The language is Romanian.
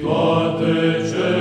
toate cele